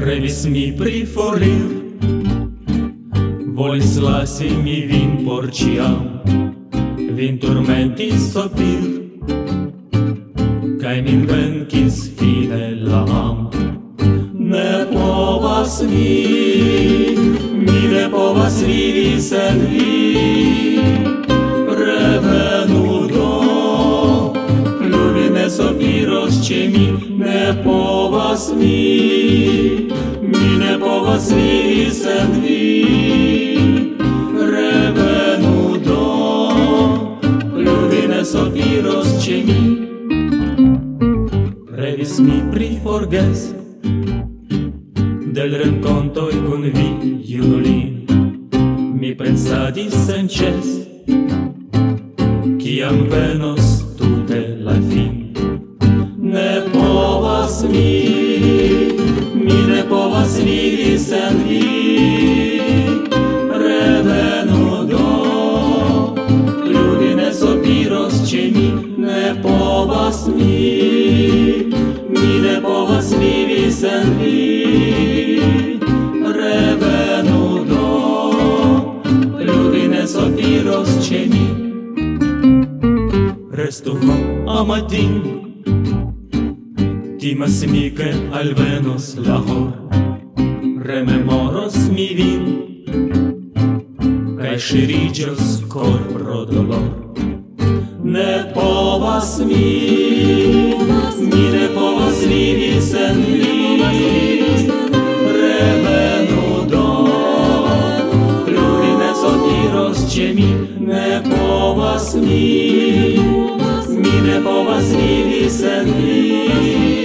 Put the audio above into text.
Ревіс мій прифорив, Вольсласі мій він порчіам, він турменті сопір, Кай мін венкіс фіне лагам, не по вас мій, мі не по вас вівісен ревену собі розчемі, не по вас мій, мі не по вас вівісен ревену до, любі не собі розчемі, Revis mi priforges del renconto con vi junulin mi pensadis senĉes kiam venos vi revenu do Ljudi ne sopiros ĉe mi ne povas mi mi ne povas vivi sen vi revenu do Ljudi ne sopiros ĉe mi Restu ho amatin Timas mi vin Kaj ŝiriĝos kor pro dolor Ne povas mi Mi ne povas vivi sen vi Revenu do Pluri ne sopiros ĉe mi Ne povas mi Mi ne povas vivi sen vi